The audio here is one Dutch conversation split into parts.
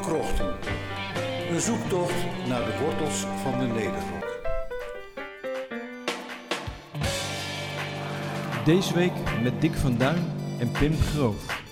Krochten. Een zoektocht naar de wortels van de Nederrok. Deze week met Dick van Duin en Pim Groof.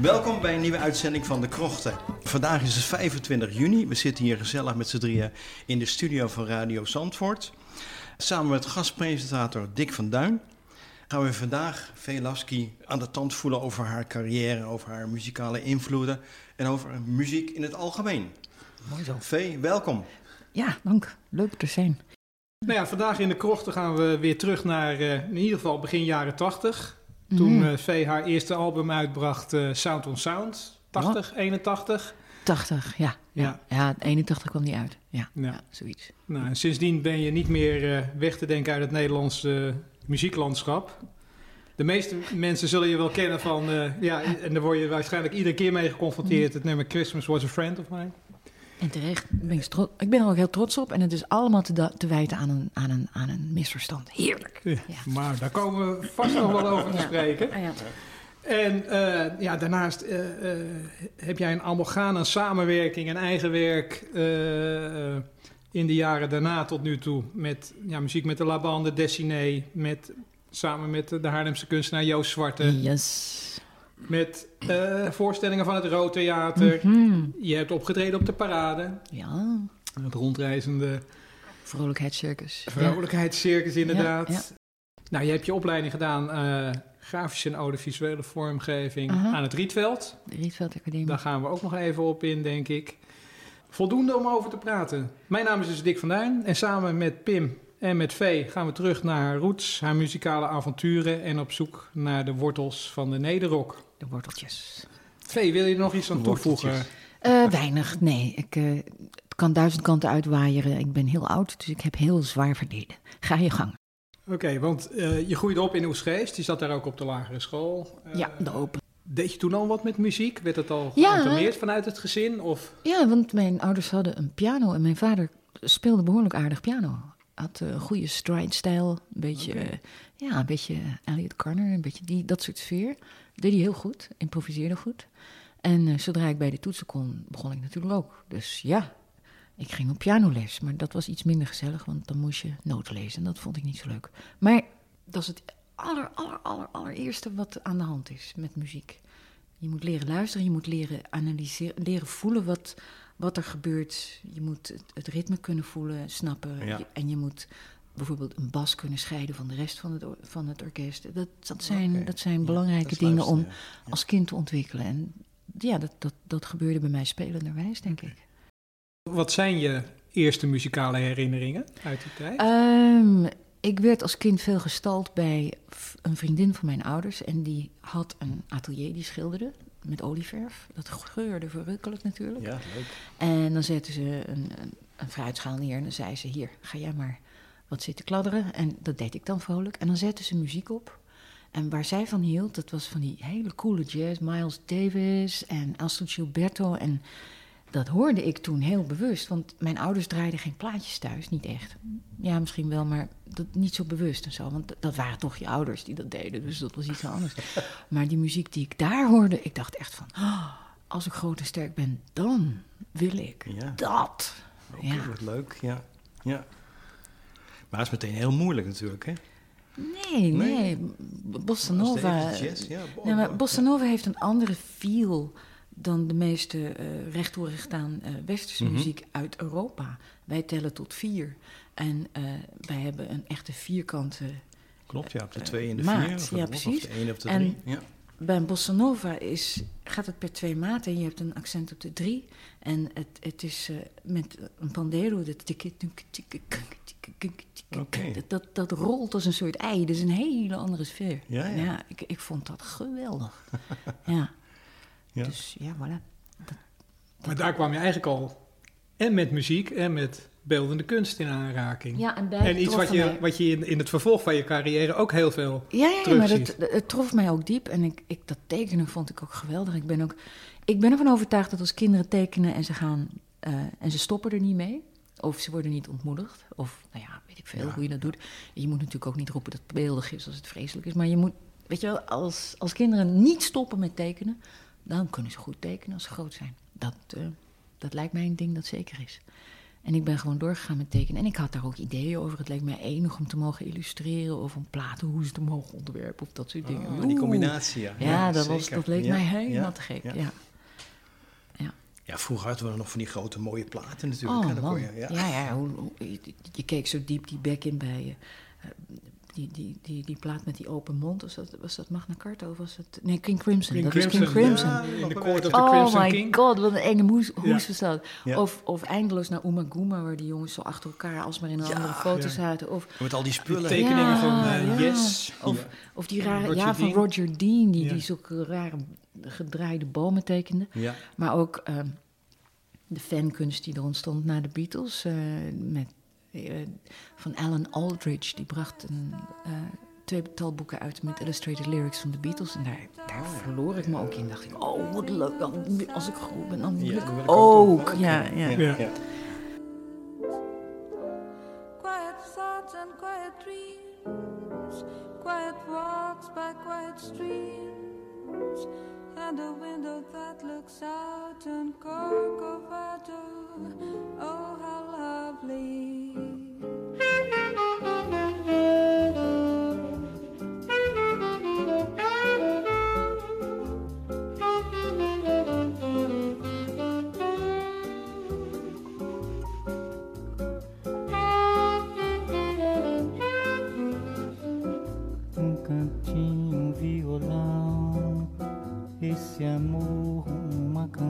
Welkom bij een nieuwe uitzending van De Krochten. Vandaag is het 25 juni. We zitten hier gezellig met z'n drieën in de studio van Radio Zandvoort. Samen met gastpresentator Dick van Duin gaan we vandaag Velaski aan de tand voelen over haar carrière, over haar muzikale invloeden en over muziek in het algemeen. Mooi zo. Vee, welkom. Ja, dank. Leuk te zijn. Nou ja, vandaag in de krochten gaan we weer terug naar eh, in ieder geval begin jaren 80. Toen Mhm. eh Vee haar eerste album uitbracht, eh, Sound on Sound. 80, 81. 80, ja. Ja. Ja, ja 81 kwam die uit. Ja, Ja. ja. zoiets. Nou, en sindsdien ben je niet meer eh, weg te denken uit het Nederlandse muzieklandschap. De meeste mensen zullen je wel kennen van, ja, en daar word je waarschijnlijk iedere keer mee geconfronteerd. Het nummer Christmas Was a Friend of Mine. En terecht, ben ik, ik ben er ook heel trots op. En het is allemaal te, wijten aan een, aan, een, aan een misverstand. Heerlijk. Ja, Maar daar komen we vast nog wel over te spreken. Ah, ja. En eh, ja, daarnaast eh, eh, heb jij een amalgaan aan samenwerking en eigen werk in de jaren daarna tot nu toe. Met ja, muziek met de La Bande Dessiné, met, samen met de Haarlemse kunstenaar Joost Zwarte. Yes. Met eh, voorstellingen van het Rood Theater. Mhm. Je hebt opgetreden op de parade. Ja, Het rondreizende vrolijkheidscircus. vrolijkheidscircus inderdaad. Ja, ja. Nou, je hebt je opleiding gedaan, eh, grafische en audiovisuele vormgeving aan het Rietveld. De Rietveld Academie. Daar gaan we ook nog even op in, denk ik. Voldoende om over te praten. Mijn naam is dus Dick van Duin en samen met Pim en met Vee gaan we terug naar haar roots, haar muzikale avonturen en op zoek naar de wortels van de nederrock. De worteltjes. Vee, wil je er nog iets aan toevoegen? Eh, weinig, nee. Ik, eh, het kan duizend kanten uitwaaieren. Ik ben heel oud, dus ik heb heel zwaar verleden. Ga je gang. Oké, want eh, je groeide op in Oesgeest. Je zat daar ook op de lagere school. Ja, de open. Deed je toen al wat met muziek? Werd het al Ja. geïnformeerd vanuit het gezin? Of... Ja, want mijn ouders hadden een piano en mijn vader speelde behoorlijk aardig piano. had eh, een goede stride-stijl. Een beetje, ja, een beetje Elliot Carter, een beetje die, dat soort sfeer. Deed hij heel goed, improviseerde goed. En eh, zodra ik bij de toetsen kon, begon ik natuurlijk ook. Dus ja, ik ging op pianoles. Maar dat was iets minder gezellig, want dan moest je noten lezen. En dat vond ik niet zo leuk. Maar dat is het aller, aller, aller, allereerste wat aan de hand is met muziek. Je moet leren luisteren, je moet leren analyseren, leren voelen wat, wat er gebeurt. Je moet het, het ritme kunnen voelen, snappen. Ja. Je- en je moet bijvoorbeeld een bas kunnen scheiden van de rest van het, van het orkest. Dat, dat zijn, dat zijn Ja, belangrijke dat dingen om ja. als kind te ontwikkelen. En ja, dat, dat, dat gebeurde bij mij spelenderwijs, denk ik. Wat zijn je eerste muzikale herinneringen uit die tijd? Ehm, ik werd als kind veel gestald bij een vriendin van mijn ouders. En die had een atelier die schilderde met olieverf. Dat geurde verrukkelijk natuurlijk. Ja, leuk. En dan zette ze een, een, een fruitschaal neer en dan zei ze... hier, ga jij maar wat zitten kladderen. En dat deed ik dan vrolijk. En dan zette ze muziek op. En waar zij van hield, dat was van die hele coole jazz. Miles Davis en Astrid Gilberto. En dat hoorde ik toen heel bewust. Want mijn ouders draaiden geen plaatjes thuis, niet echt. Ja, misschien wel, maar dat, niet zo bewust en zo. Want dat- waren toch je ouders die dat deden. Dus dat was iets anders. maar die muziek die ik daar hoorde, ik dacht echt van... "Ah, als ik groot en sterk ben, dan wil ik Ja. dat. Ja. wat leuk, ja. ja. Maar het is meteen heel moeilijk natuurlijk, hè? Nee, Nee. nee. Bossa Nova. Jazz, ja, Nee, maar bo- Bossa Nova heeft een andere feel dan de meeste eh rechthoerig staan eh, westerse Mhm. muziek uit Europa. Wij tellen tot vier. En eh, wij hebben een echte vierkante. Klopt, ja, op de eh, twee en de maat, vier. Of, ja, of precies. de één of de En- drie. Ja. Bij een Bossa Nova is, gaat het per twee maten en je hebt een accent op de drie. En het, het is eh, met een pandero, dat, tikkie, tikkie, tikkie, dat, dat, rolt als een soort ei. Dat is een hele andere sfeer. Ja, ja. ik, ik vond dat geweldig. ja. Ja. Dus ja, voilà. Maar daar kwam je eigenlijk al en met muziek en met beeldende kunst in aanraking. Ja, en iets wat je, mij. wat je in, in het vervolg van je carrière ook heel veel... Ja, ja maar dat, het trof mij ook diep. En ik, ik, dat tekenen vond ik ook geweldig. Ik ben, ook, ik ben ervan overtuigd dat als kinderen tekenen en ze gaan eh, en ze stoppen er niet mee. Of ze worden niet ontmoedigd. Of nou ja, weet ik veel Ja. hoe je dat doet. Je moet natuurlijk ook niet roepen dat het beeldig is als het vreselijk is. Maar je moet, weet je wel, als, als kinderen niet stoppen met tekenen, dan kunnen ze goed tekenen als ze groot zijn. Dat, eh, dat lijkt mij een ding dat zeker is. En ik ben gewoon doorgegaan met tekenen. En ik had daar ook ideeën over. Het leek mij enig om te mogen illustreren of een platenhoes te mogen ontwerpen of dat soort dingen. Ah, die combinatie, ja. Ja, dat, was, dat leek Ja, mij helemaal ja, te gek. ja. Ja. Vroeger hadden we nog van die grote mooie platen natuurlijk. Oh hè, dan man. kon je- Ja, ja. ja, hoe, hoe- je, je keek zo diep die bek in bij eh, die, die, die, die plaat met die open mond. Was dat, was dat Magna Carta of was dat... Nee, King Crimson. King dat was King Crimson, Crimson. ja, in de Court of the Oh Crimson my King. god, wat een enge moes, hoes Ja. was dat. Ja. Of, of eindeloos naar Umaguma, waar die jongens zo achter elkaar alsmaar in een Ja, andere foto ja. zaten. Of, Met al die spullen. tekeningen Ja, van eh, ja. Yes. Of, Ja. of die rare, Roger ja, van Dean. Roger Dean, die, Ja. die zulke rare gedraaide bomen tekende. Ja. Maar ook ehm, de fankunst die er ontstond na de Beatles. eh, met, van Alan Aldridge. Die bracht een eh tweetal boeken uit met illustrated lyrics van de Beatles. En daar, daar verloor ik me ook in. Dacht ik, oh wat leuk. Dan- Als ik groot ben, dan wil Ja, ik ik ook ook. Ja, ja. Ja, Ja. ja. Quiet thoughts and quiet dreams, quiet walks by quiet streams, and a window that looks out on Corcovado. Oh, how lovely!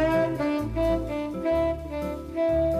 thank you.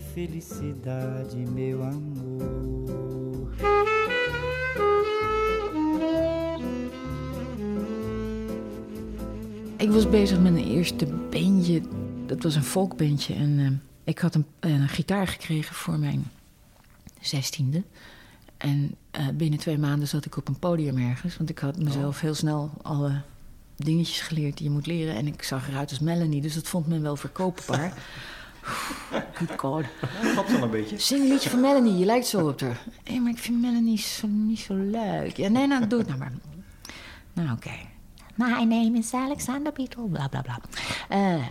é felicidade, meu amor. Ik was bezig met een eerste bandje. Dat was een folkbandje. En eh, ik had een, een gitaar gekregen voor mijn zestiende. En eh, binnen twee maanden zat ik op een podium ergens. Want ik had mezelf heel snel alle dingetjes geleerd die je moet leren. En ik zag eruit als Melanie, dus dat vond men wel verkoopbaar. Good God. Gaat wel een beetje. Zing een liedje van Melanie, je lijkt zo op haar. Hé, maar ik vind Melanie zo, niet zo leuk. Ja, nee, nou, doe het nou maar. Nou, oké. My name is Alexander Beetle, bla bla bla. Eh,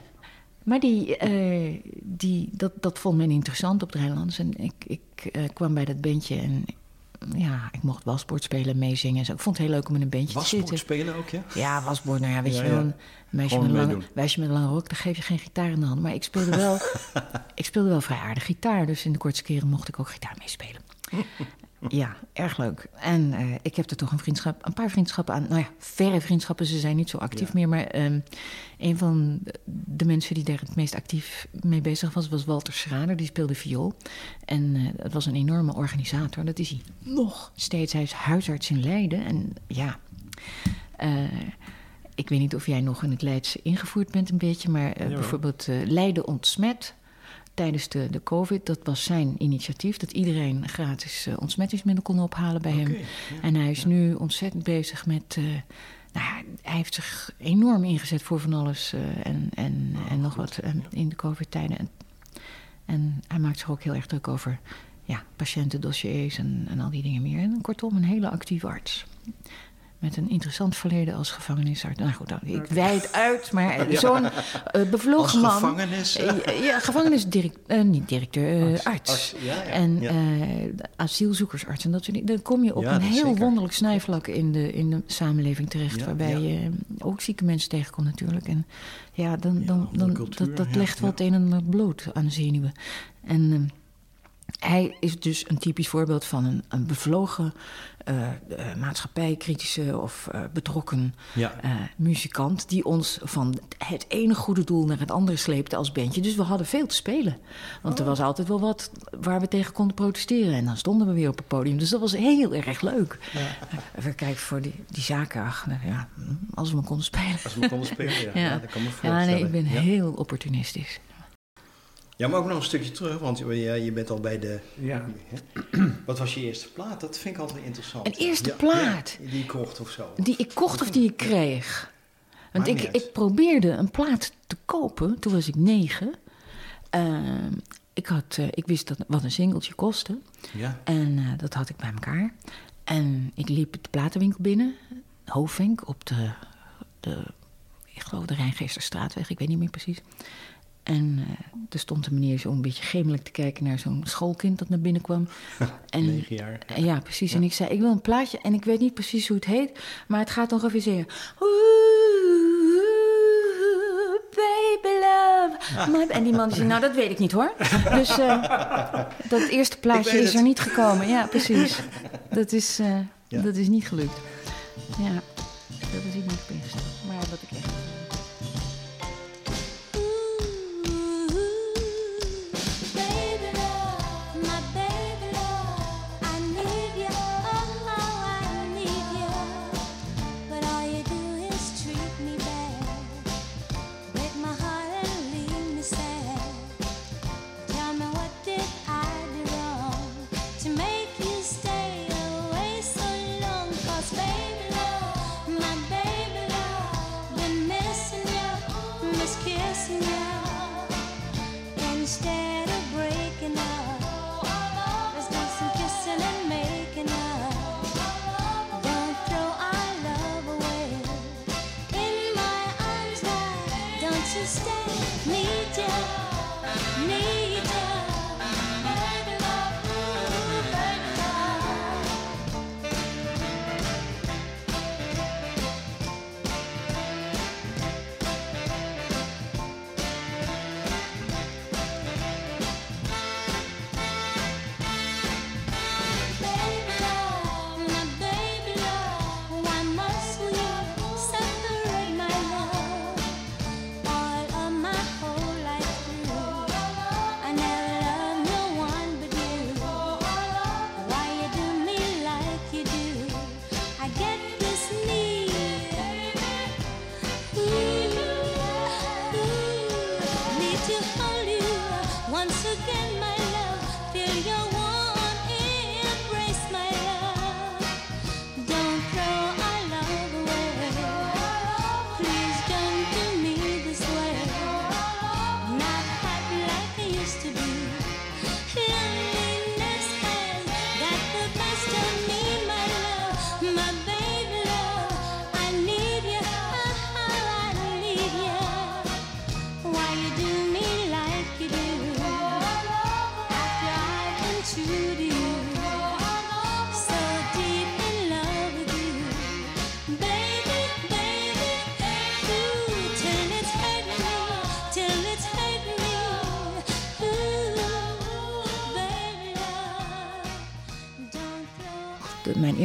maar die, eh, die, dat, dat vond men interessant op het Rijnlands. En ik, ik eh, kwam bij dat bandje en ja, ik mocht wasbord spelen en meezingen. zo. Ik vond het heel leuk om in een bandje te Wasbord zitten. spelen ook, ja? Ja, wasbord. Nou ja, weet Ja, je wel, een meisje met, een lange, meedoen. meisje met een lange rok, dan geef je geen gitaar in de hand. Maar ik speelde wel, ik speelde wel vrij aardig gitaar. Dus in de kortste keren mocht ik ook gitaar meespelen. Ja, erg leuk. En eh, ik heb er toch een vriendschap, een paar vriendschappen aan. Nou ja, verre vriendschappen, ze zijn niet zo actief Ja. meer. Maar ehm, een van de mensen die daar het meest actief mee bezig was, was Walter Schrader. Die speelde viool. En eh het was een enorme organisator. Dat is hij nog steeds. Hij is huisarts in Leiden. En ja, eh, ik weet niet of jij nog in het Leidse ingevoerd bent een beetje. Maar eh, bijvoorbeeld eh, Leiden ontsmet tijdens de, de COVID. Dat was zijn initiatief. Dat iedereen gratis eh, ontsmettingsmiddel kon ophalen bij hem. Ja. En hij is nu ontzettend bezig met. eh, nou ja, hij heeft zich enorm ingezet voor van alles eh, en, en, Oh, en nog wat in de COVID-tijden. En, en hij maakt zich ook heel erg druk over ja, patiëntendossiers en, en al die dingen meer. En kortom, een hele actieve arts. Met een interessant verleden als gevangenisarts. Nou goed, ik wijd uit, maar eh, zo'n eh, bevlogen man. gevangenis... Eh, ja, gevangenisdirecteur, niet directeur, eh, Arts. arts. Arts, ja, ja. En eh, asielzoekersarts en dat soort dingen. Dan kom je op een heel zeker. wonderlijk snijvlak in de, in de samenleving terecht. Waarbij je ook zieke mensen tegenkomt natuurlijk. En ja, dan, dan, dan, cultuur, dat, dat legt wel het een en ander bloot aan de zenuwen. En ehm, hij is dus een typisch voorbeeld van een, een bevlogen eh, eh, maatschappijkritische of eh, betrokken Ja. eh, muzikant die ons van het ene goede doel naar het andere sleepte als bandje. Dus we hadden veel te spelen. Want er was altijd wel wat waar we tegen konden protesteren. En dan stonden we weer op het podium. Dus dat was heel erg leuk. Even kijken voor die, die zaken. Ach, nou ja, als we maar konden spelen. Als we konden spelen, ja. ja. Ja. dat kan me Ja, voorstellen. nee, ik ben ja. heel opportunistisch. Ja, maar ook nog een stukje terug, want je, je bent al bij de... Ja. Wat was je eerste plaat? Dat vind ik altijd interessant. Een eerste Ja, plaat? ja, die je kocht of zo. Die ik kocht of die ik kreeg. Want ik, ik probeerde een plaat te kopen. Toen was ik negen. Ehm, ik, had, eh, ik wist dat, wat een singeltje kostte. Ja. En eh, dat had ik bij elkaar. En ik liep de platenwinkel binnen. Hoofdwinkel op de, de ik geloof de Rijngeesterstraatweg. Ik weet niet meer precies. En eh, er stond een meneer zo een beetje gemelijk te kijken naar zo'n schoolkind dat naar binnen kwam. En, Negen jaar. en Ja, precies. En ik zei, ik wil een plaatje. En ik weet niet precies hoe het heet. Maar het gaat ongeveer. Oeh, baby love. En die man zei, nou dat weet ik niet hoor. Dus eh, dat eerste plaatje is het. er niet gekomen. Ja, precies. Dat is, eh, Ja. dat is niet gelukt. Ja, dat is ik niet op ingesteld. Maar wat ik echt...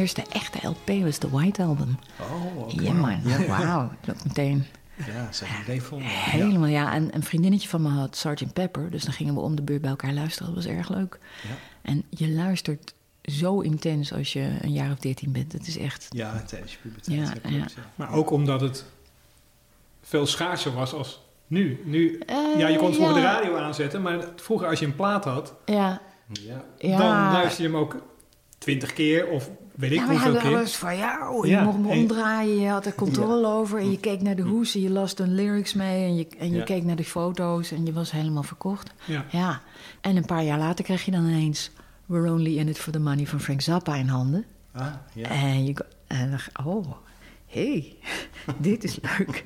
eerste echte LP was de White Album. Oh, oké. Ja man, Ja, ja. wauw. Dat meteen Ja, ik meteen vol. helemaal, ja. En een vriendinnetje van me had Sgt. Pepper. Dus dan gingen we om de beurt bij elkaar luisteren. Dat was erg leuk. Ja. En je luistert zo intens als je een jaar of dertien bent. Het is echt... Ja, tijdens je puberteit. Ja, ja. ja. Maar ook omdat het veel schaarser was als nu. nu Eh, ja, je kon vroeger ja. de radio aanzetten, maar vroeger als je een plaat had, Ja, Ja. ja. dan luister je hem ook twintig keer of weet ik ja, hoeveel keer. was van jou. Je Ja, mocht me en- omdraaien, je had er controle over. En je keek naar de hoes en je las de lyrics mee. En je, en je keek naar de foto's en je was helemaal verkocht. Ja. Ja, en een paar jaar later kreeg je dan ineens... We're Only In It For The Money van Frank Zappa in handen. Ah, ja. En je en dacht oh, hé, hey, dit is leuk.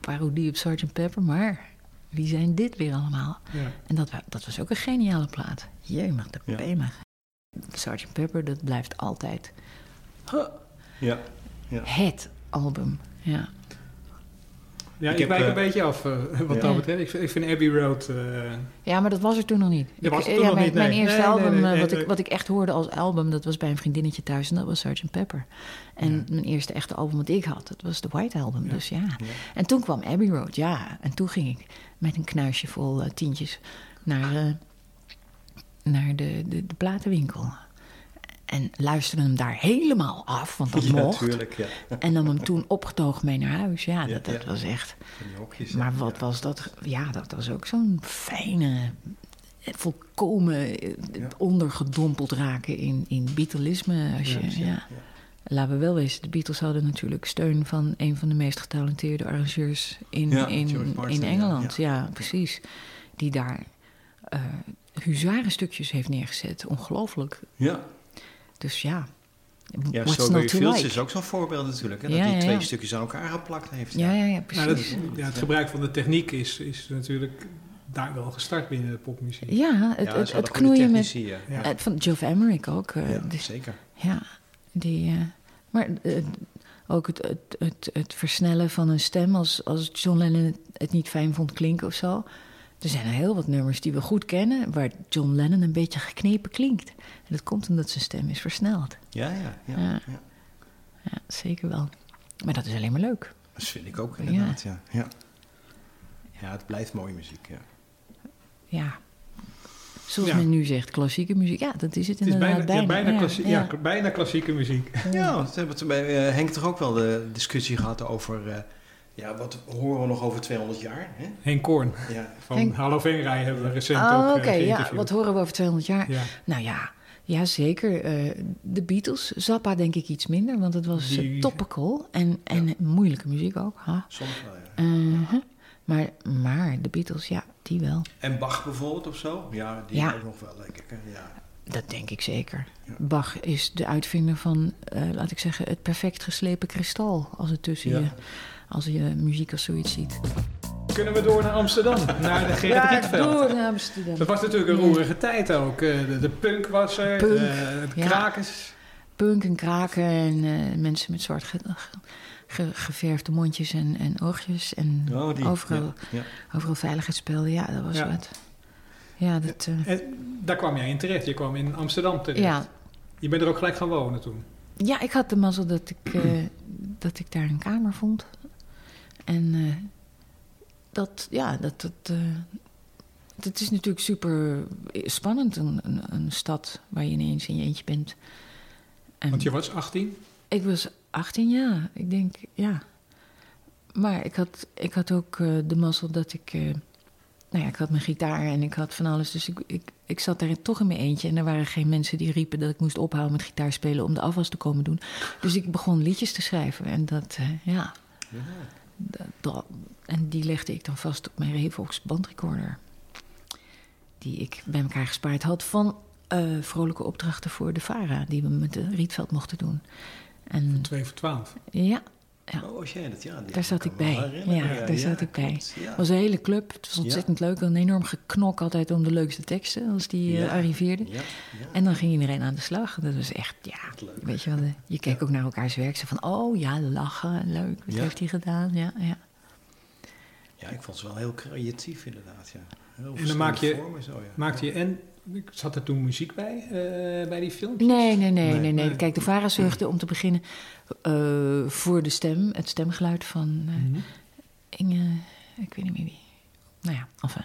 Parodie op Sgt. Pepper, maar wie zijn dit weer allemaal? Ja. En dat, dat was ook een geniale plaat. Jemig, de Ja. Sgt. Pepper, dat blijft altijd Ja. het album. Ja. Ja, ik, wijk eh, een beetje af eh, wat ja. dat betreft. Ik, vind- ik vind Abbey Road... eh, Ja, maar dat was er toen nog niet. Dat was er toen ja, nog mijn, niet, nee. mijn eerste Nee, album, nee, nee, wat, nee. ik, wat ik echt hoorde als album, dat was bij een vriendinnetje thuis en dat was Sgt. Pepper. En Ja. mijn eerste echte album wat ik had, dat was de White Album. Ja. Dus ja. En toen kwam Abbey Road, ja. En toen ging ik met een knuisje vol tientjes naar, eh, naar de, de, de platenwinkel. En luisterde hem daar helemaal af, want dat ja, mocht. tuurlijk. Ja. En nam hem toen opgetogen mee naar huis. Ja, Ja, dat, dat was echt... Hokjes. Maar wat was dat? Ja, dat was ook zo'n fijne, volkomen eh, ondergedompeld raken in, in Beatleisme. Als je. Laten we wel wezen, de Beatles hadden natuurlijk steun van een van de meest getalenteerde arrangeurs in, in, Martin, in Engeland. Ja, ja. precies. Die daar eh huzarenstukjes heeft neergezet. Ongelooflijk. Ja, Dus ja, ja Strawberry Fields like? is ook zo'n voorbeeld natuurlijk. Hè, dat hij ja, twee ja. stukjes aan elkaar geplakt heeft. Ja, ja, ja, nou, dat, precies. ja, het gebruik van de techniek is, is natuurlijk daar wel gestart binnen de popmuziek. Ja, het, Ja, het, knoeien met... technici, ja. Ja. Het van Geoff Emerick ook. eh, Ja, dus- zeker. Ja, die, eh, maar eh, ook het, het, het, het versnellen van een stem als, als John Lennon het, het niet fijn vond klinken of zo. Er zijn er heel wat nummers die we goed kennen, waar John Lennon een beetje geknepen klinkt. En dat komt omdat zijn stem is versneld. Ja, ja, ja. Ja. ja. Ja, zeker wel. Maar dat is alleen maar leuk. Dat vind ik ook inderdaad, ja. Ja, ja. het blijft mooie muziek, ja. Ja. Zoals men nu zegt, klassieke muziek. Ja, dat is het Het is inderdaad bijna, ja, bijna, ja, klassie- ja. ja, bijna klassieke muziek. Ja, we hebben bij eh, Henk toch ook wel de discussie gehad over... eh, ja, wat horen we nog over 200 jaar? Hè? Henk Koorn Ja, van Henk- Hallo Venray hebben we recent Oh, ook oké, eh, ja. geïnterviewd. Wat horen we over 200 jaar? Ja. Nou ja, ja zeker. Eh, de Beatles, Zappa denk ik iets minder, want het was eh, Die- topical en, en moeilijke muziek ook. Ha. soms wel, ja. Maar, maar de Beatles, ja, die wel. En Bach bijvoorbeeld of zo? Ja, die Ja. ook nog wel, denk ik. hè. Ja. Dat denk ik zeker. Ja. Bach is de uitvinder van, eh, laat ik zeggen, het perfect geslepen kristal. Als het tussen Ja. je, als je muziek als zoiets ziet. Kunnen we door naar Amsterdam, naar de Gerrit Rietveld. door naar Amsterdam. Dat was natuurlijk een roerige tijd ook. Eh, De, de punk was er, Punk, eh, de ja. krakers. Punk en kraken en eh, mensen met zwart ge- ge- ge- geverfde mondjes en, en oogjes. En Oh, die. overal, Ja, ja. overal veiligheidsspelden. Ja, dat was Ja. wat. Ja, dat, eh, En daar kwam jij in tereet. Je kwam in Amsterdam terecht. ja. Je bent er ook gelijk gaan wonen toen. ja, ik had de mazzel dat ik, eh, dat ik daar een kamer vond. En eh, dat, ja, dat, dat, eh, het is natuurlijk super spannend, een, een, een stad waar je ineens in je eentje bent. En- Want je was 18. Ik was 18 jaar, ik denk, ja. Maar ik had, ik had ook eh, de mazzel dat ik... eh, nou ja, ik had mijn gitaar en ik had van alles. Dus ik, ik, ik zat daar toch in mijn eentje. En er waren geen mensen die riepen dat ik moest ophouden met gitaar spelen... om de afwas te komen doen. Dus ik begon liedjes te schrijven. En dat, eh, ja... Dat, en die legde ik dan vast op mijn Revox bandrecorder. Die ik bij elkaar gespaard had van eh, vrolijke opdrachten voor de VARA... die we met de Rietveld mochten doen. En 2 voor 12. ja, Ja. Oh, was jij dat? Ja, Daar zat ik bij. Ja, daar zat ik bij. Het was een hele club. Het was ontzettend leuk. Een enorm geknok altijd om de leukste teksten als die eh, Ja. arriveerden. En dan ging iedereen aan de slag. Dat was echt, ja, weet je wel. Je keek ook naar elkaars werk. Zo van, oh ja, lachen, leuk. Wat heeft hij gedaan? Ja, ja. Ja, ik vond ze wel heel creatief inderdaad, ja. Heel En dan maak je- vormen zo, ja. Maakte je en... Zat er toen muziek bij, eh, bij die filmpjes? Nee, nee, nee, Nee, nee, nee. nee. Kijk, de VARA zorgde om te beginnen eh, voor de stem, het stemgeluid van eh, Mhm. Inge, ik weet niet meer wie. Nou ja, enfin.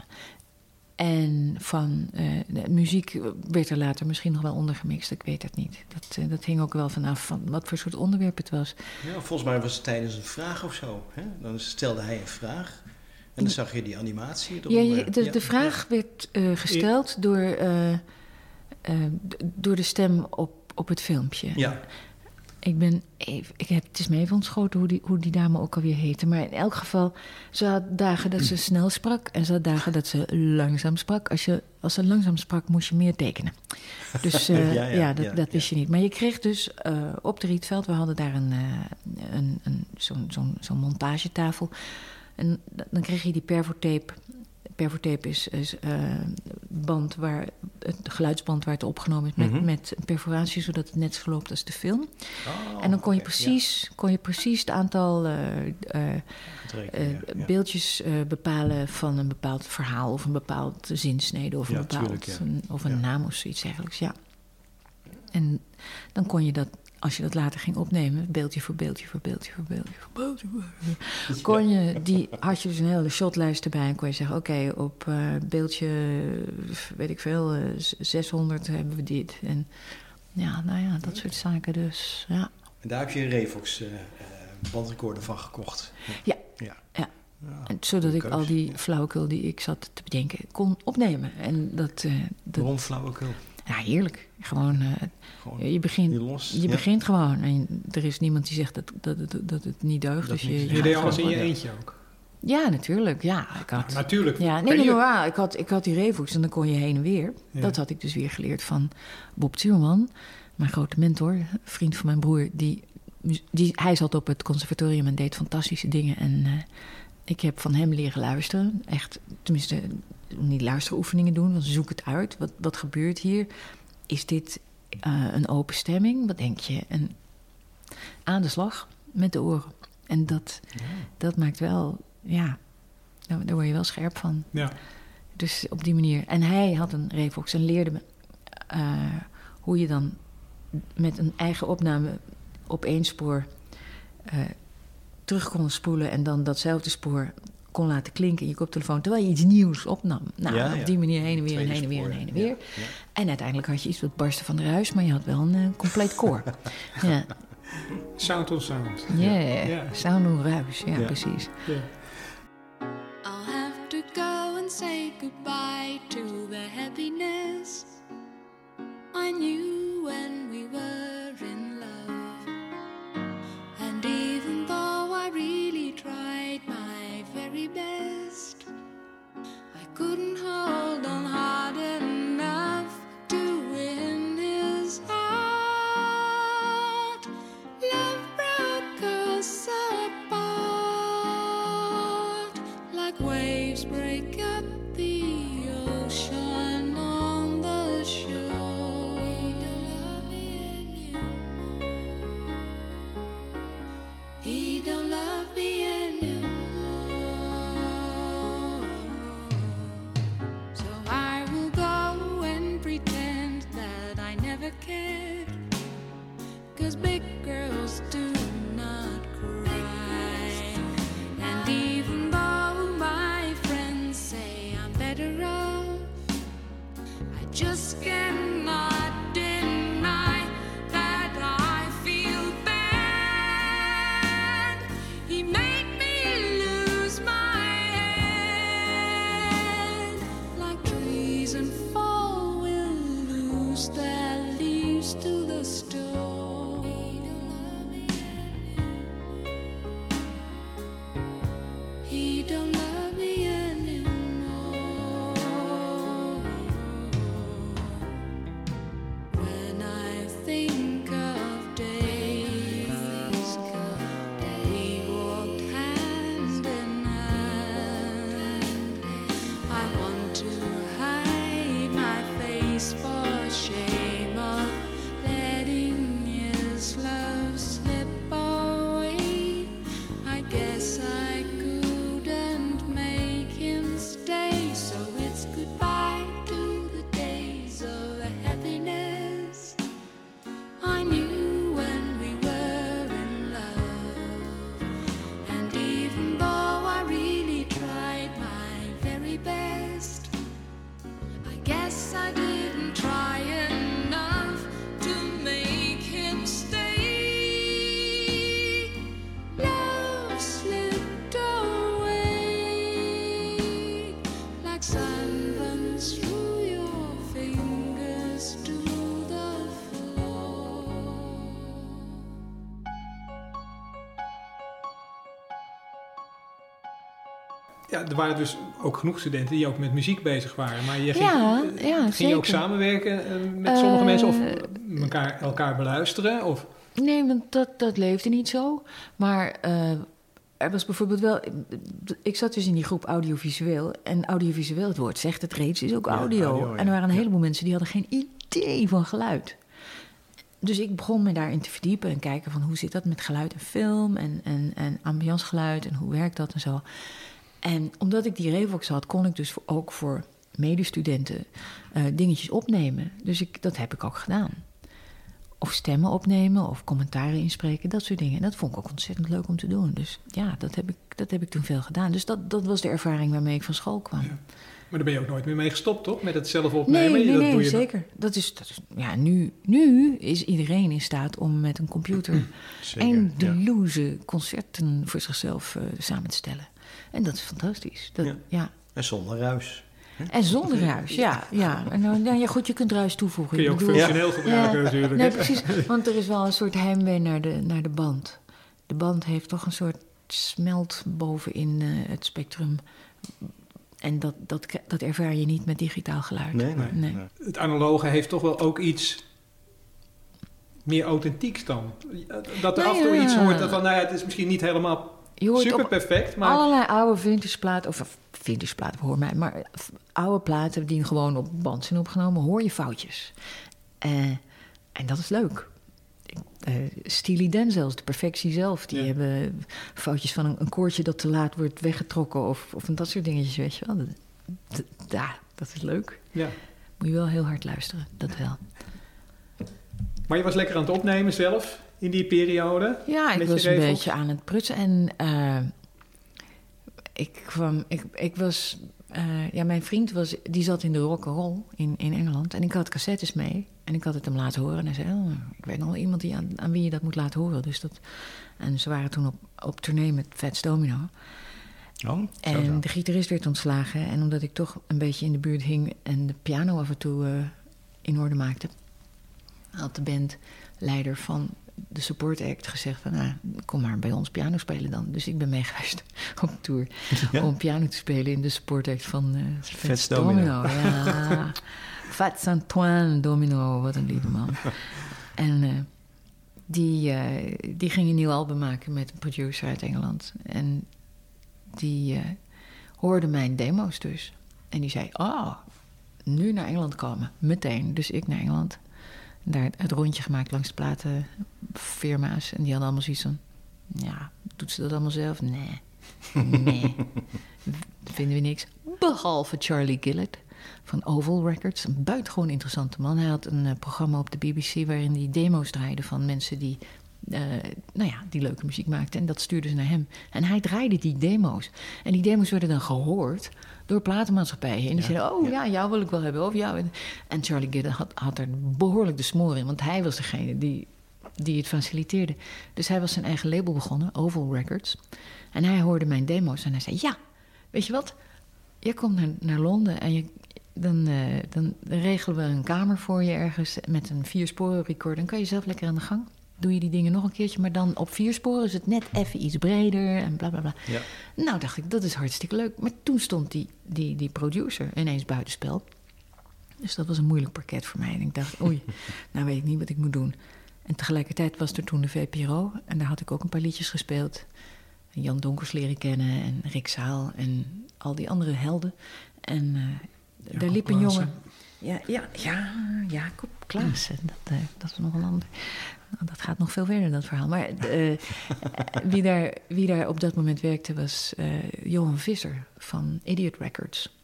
En van eh, de muziek werd er later misschien nog wel ondergemixt, ik weet het niet. Dat, dat hing ook wel vanaf van wat voor soort onderwerp het was. Ja, volgens mij was het tijdens een vraag of zo. Hè? Dan stelde hij een vraag. En dan zag je die animatie Ja, eronder. je- de, Ja, de vraag werd eh, gesteld door, eh, eh, door de stem op, op het filmpje. Ja, Ik ben even, ik heb, het is me even ontschoten hoe die, hoe die dame ook alweer heette. Maar in elk geval, ze had dagen dat ze snel sprak en ze had dagen dat ze langzaam sprak. Als, je, als ze langzaam sprak, moest je meer tekenen. Dus Ja, ja, ja, dat, ja, dat wist je niet. Maar je kreeg dus op de Rietveld, we hadden daar een, een, een, zo'n zo'n zo'n montagetafel. En dan kreeg je die perfotape perfotape is, is eh, band waar, het geluidsband waar het opgenomen is met, Mhm. met een perforatie, zodat het net zo loopt als de film. Oh, en dan kon je, precies, kon je precies het aantal eh, eh, ja, beeldjes bepalen van een bepaald verhaal of een bepaald zinsnede of een bepaald tuurlijk, ja. een, of een naam of zoiets dergelijks. Ja. En dan kon je dat, als je dat later ging opnemen, beeldje voor beeldje voor beeldje voor beeldje voor beeldje, voor beeldje, kon je die had je dus een hele shotlijst erbij en kon je zeggen: oké, op eh, beeldje, weet ik veel, eh, 600 hebben we dit en ja, nou ja, dat soort zaken dus. Ja. En daar heb je een Revox eh, eh, bandrecorder van gekocht. Ja. ja. Ja. Zodat ik al die flauwekul die ik zat te bedenken kon opnemen. En dat, eh, dat Waarom flauwekul? Ja, heerlijk. Gewoon, eh, Gewoon je begint, los. je ja. begint gewoon. En er is niemand die zegt dat, dat, dat, dat het niet deugt. Dat dus niet. je, Je je deed alles in je ja. eentje ook. Ja, natuurlijk. Ja, ik had... Natuurlijk. Ja, nee, nee, je- ja, ik had, ik had die Revox en dan kon je heen en weer. Ja. Dat had ik dus weer geleerd van Bob Tuurman, mijn grote mentor, vriend van mijn broer. Die, die, hij zat op het conservatorium en deed fantastische dingen. En eh, ik heb van hem leren luisteren. Echt, tenminste, niet luisteroefeningen doen, want zoek het uit. Wat, wat gebeurt hier? Is dit eh, een open stemming? Wat denk je? En aan de slag met de oren. En dat, dat maakt wel, ja, daar, daar word je wel scherp van. Ja. Dus op die manier. En hij had een Revox en leerde me eh, hoe je dan met een eigen opname op één spoor eh, terug kon spoelen en dan datzelfde spoor kon laten klinken in je koptelefoon terwijl je iets nieuws opnam. Nou, Ja, op ja. die manier heen en weer en heen en weer en heen en weer. Ja. En uiteindelijk had je iets wat barstte van de ruis, maar je had wel een eh, compleet koor. ja, Sound on sound. yeah. Ja. sound on ruis. Ja, Ja. precies. Ja. I'll have to go and say goodbye to the happiness I knew when we were very best, I couldn't hold on hard enough to win his heart. Love broke us apart like waves break up the ocean on the shore. He don't love me anymore. Ja, er waren dus ook genoeg studenten die ook met muziek bezig waren. Maar je ging, Ja, ja, ging je ook zeker. samenwerken eh, met sommige Eh, mensen of elkaar, elkaar beluisteren? Of, Nee, want dat, dat leefde niet zo. Maar eh, er was bijvoorbeeld wel... Ik zat dus in die groep audiovisueel. En audiovisueel, het woord zegt het reeds, is ook Ja, audio. ja. En er waren een heleboel mensen die hadden geen idee van geluid. Dus ik begon me daarin te verdiepen en kijken van hoe zit dat met geluid en film en, en, en ambiancegeluid en hoe werkt dat en zo. En omdat ik die Revox had, kon ik dus ook voor medestudenten eh, dingetjes opnemen. Dus ik, dat heb ik ook gedaan. Of stemmen opnemen of commentaren inspreken, dat soort dingen. En dat vond ik ook ontzettend leuk om te doen. Dus ja, dat heb ik, dat heb ik toen veel gedaan. Dus dat, dat was de ervaring waarmee ik van school kwam. Ja. Maar daar ben je ook nooit meer mee gestopt, toch? Met het zelf opnemen. Nee, nee, dat nee, doe je zeker. Dat is, dat is, ja, nu, nu is iedereen in staat om met een computer Zeker, eindeloze concerten voor zichzelf eh, samen te stellen. En dat is fantastisch. Dat, Ja. ja. En zonder ruis. En zonder ruis, ja. ja. En dan, ja, ja, goed, je kunt ruis toevoegen. Kun je Ik ook bedoel- functioneel gebruiken Ja. natuurlijk. Nee, precies. Want er is wel een soort heimwee naar de, naar de band. De band heeft toch een soort smelt bovenin eh, het spectrum. En dat, dat, dat ervaar je niet met digitaal geluid. Nee, nee. Nee. nee. Het analoge heeft toch wel ook iets meer authentieks dan. Dat er Nou af en toe ja. iets hoort van, nou ja, het is misschien niet helemaal Je hoort super perfect, maar allerlei oude vintage platen, of vintage platen, hoor mij, maar oude platen die gewoon op band zijn opgenomen, hoor je foutjes. Eh, en dat is leuk. Eh Steely Dan zelfs, de perfectie zelf, die Ja. hebben foutjes van een, een koordje dat te laat wordt weggetrokken of, of dat soort dingetjes, weet je wel. Dat, dat- ja, dat is leuk. ja. Moet je wel heel hard luisteren, dat wel. Maar je was lekker aan het opnemen zelf in die periode. Ja, ik was een beetje aan het prutsen. En eh, ik kwam... Ik, ik was... eh, ja, mijn vriend was, die zat in de rock'n'roll in, in Engeland. En ik had cassettes mee. En ik had het hem laten horen. En hij zei, oh, ik weet nog wel iemand die aan, aan wie je dat moet laten horen. Dus dat, en ze waren toen op, op tournee met Fats Domino. Oh, En zo. de gitarist werd ontslagen. En omdat ik toch een beetje in de buurt hing en de piano af en toe eh, in orde maakte, had de bandleider van de support act gezegd van, nou, kom maar bij ons piano spelen dan. Dus ik ben mee geweest op tour Ja? om piano te spelen in de support act van eh Fats Domino. Domino. Ja, Fats Antoine Domino, wat een lieve man. En eh, die, eh, die ging een nieuw album maken met een producer uit Engeland. En die eh, hoorde mijn demo's dus. En die zei, oh, nu naar Engeland komen. Meteen. Dus ik naar Engeland. Daar het rondje gemaakt langs de platenfirma's. En die hadden allemaal zoiets van... Ja, doet ze dat allemaal zelf? Nee. Nee. Vinden we niks. Behalve Charlie Gillett van Oval Records. Een buitengewoon interessante man. Hij had een eh, programma op de BBC... waarin hij demo's draaide van mensen die... eh, nou ja, die leuke muziek maakten. En dat stuurden ze naar hem. En hij draaide die demo's. En die demo's werden dan gehoord door platenmaatschappijen. En die zeiden, oh ja, jou wil ik wel hebben. Of jou. En Charlie Gillett had, had er behoorlijk de smoor in. Want hij was degene die, die het faciliteerde. Dus hij was zijn eigen label begonnen, Oval Records. En hij hoorde mijn demo's en hij zei, ja, weet je wat? Je komt naar, naar Londen en je, dan, eh, dan regelen we een kamer voor je ergens met een viersporen recorder. Dan kan je zelf lekker aan de gang. Doe je die dingen nog een keertje, maar dan op vier sporen is het net even iets breder en bla bla bla. Ja. Nou, dacht ik, dat is hartstikke leuk. Maar toen stond die, die, die producer ineens buitenspel. Dus dat was een moeilijk parket voor mij. En ik dacht, oei, nou weet ik niet wat ik moet doen. En tegelijkertijd was er toen de VPRO. En daar had ik ook een paar liedjes gespeeld. En Jan Donkers leren kennen en Rick Zaal en al die andere helden. En eh, daar liep een jongen... Ja, ja, ja, Jacob Klaassen. Dat, eh, dat is nog een ander... Dat gaat nog veel verder, dat verhaal. Maar eh, eh, wie, daar, wie daar op dat moment werkte was eh, Johan Visser van Idiot Records.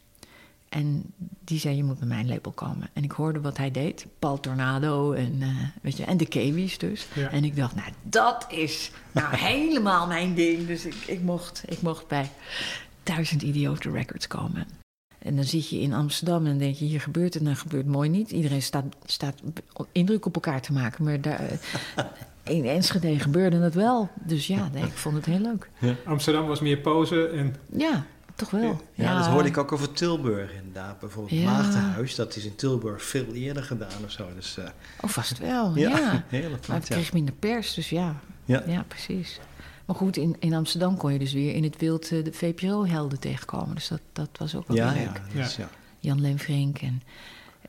En die zei, je moet bij mijn label komen. En ik hoorde wat hij deed. Paul Tornado en, weet je, en de Kiwis dus. Ja. En ik dacht, nou, dat is nou helemaal mijn ding. Dus ik, ik, mocht, ik mocht bij Duizend Idioten Records komen. En dan zit je in Amsterdam en denk je, hier gebeurt het en dan gebeurt het mooi niet. Iedereen staat, staat indruk op elkaar te maken. Maar daar, eh, in Enschede gebeurde het wel. Dus ja, nee, ik vond het heel leuk. Amsterdam was meer pose en Ja, toch wel. Ja, dat hoorde ik ook over Tilburg inderdaad. Bijvoorbeeld Ja. Maagdenhuis, dat is in Tilburg veel eerder gedaan of zo. Dus eh, Oh, vast wel, ja, ja. heel Maar het ja. kreeg minder pers, dus ja. Ja. Ja, precies. Maar goed, in, in Amsterdam kon je dus weer in het wild eh, de VPRO-helden tegenkomen. Dus dat, dat was ook wel Ja, weer ja, leuk. dus, ja. Jan Lemfrink en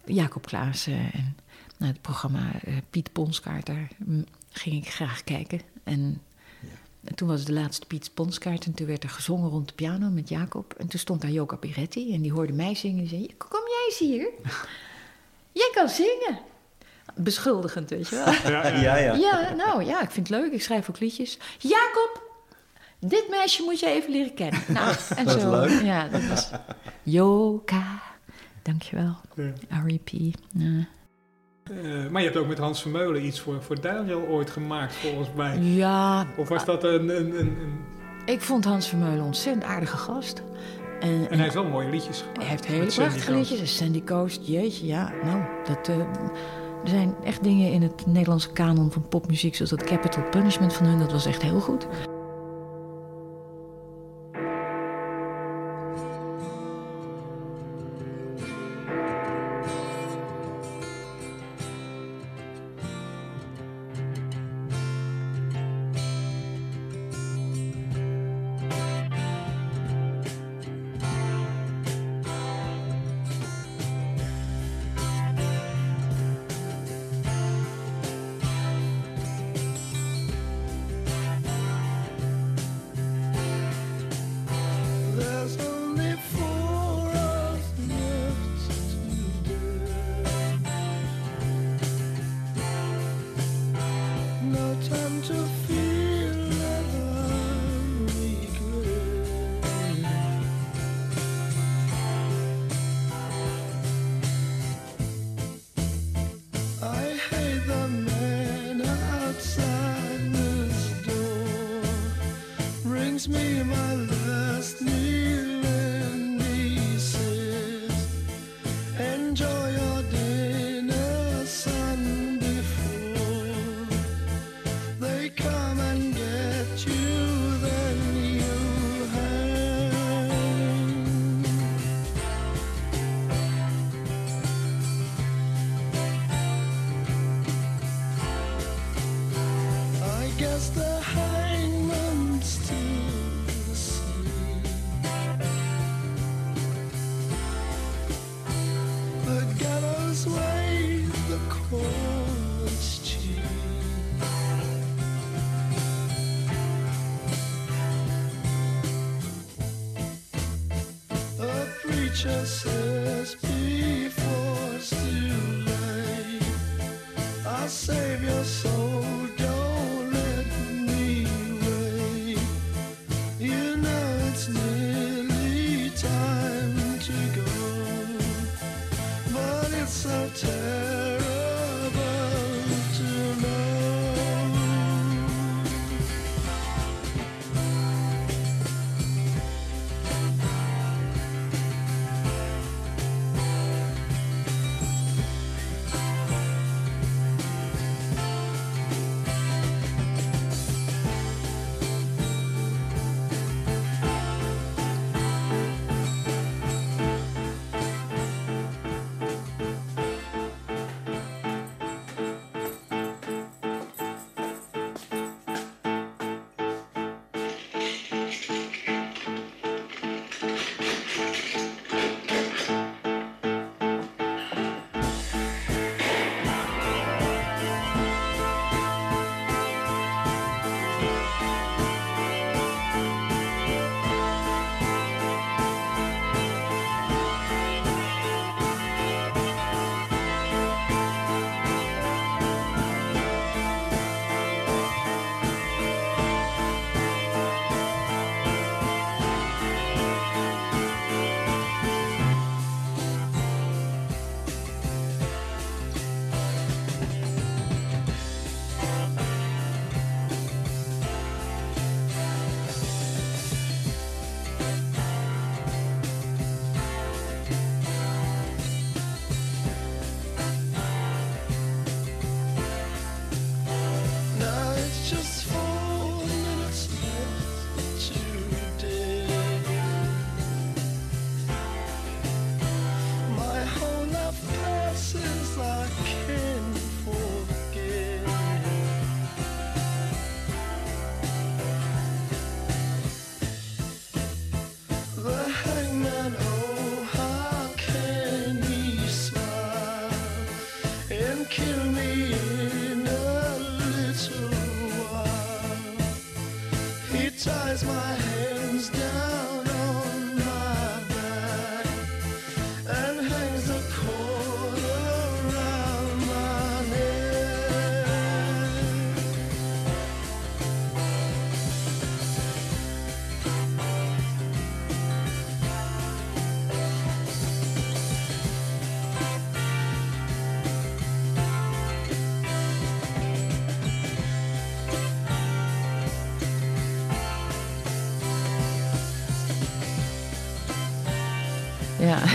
Jacob Klaassen. En nou, het programma eh, Piet Ponskaart, daar mm, ging ik graag kijken. En En toen was het de laatste Piet Ponskaart en toen werd er gezongen rond de piano met Jacob. En toen stond daar Joka Piretti en die hoorde mij zingen en zei... Kom jij eens hier? Jij kan zingen. Beschuldigend, weet je wel. Ja, ja. Ja, nou ja, ik vind het leuk. Ik schrijf ook liedjes. Jacob, dit meisje moet je even leren kennen. Nou, en Dat is zo. leuk. Ja, dat was Joka. Dankjewel. Ja. R.E.P. Ja. Eh, maar je hebt ook met Hans Vermeulen iets voor, voor Daniel ooit gemaakt, volgens mij. ja, Of was dat een... een, een, een- ik vond Hans Vermeulen een ontzettend aardige gast. En, En hij heeft wel mooie liedjes gemaakt. Hij heeft hele prachtige liedjes. Sandy Coast, jeetje, ja. Nou, dat, eh, er zijn echt dingen in het Nederlandse kanon van popmuziek... zoals dat Capital Punishment van hun, dat was echt heel goed. A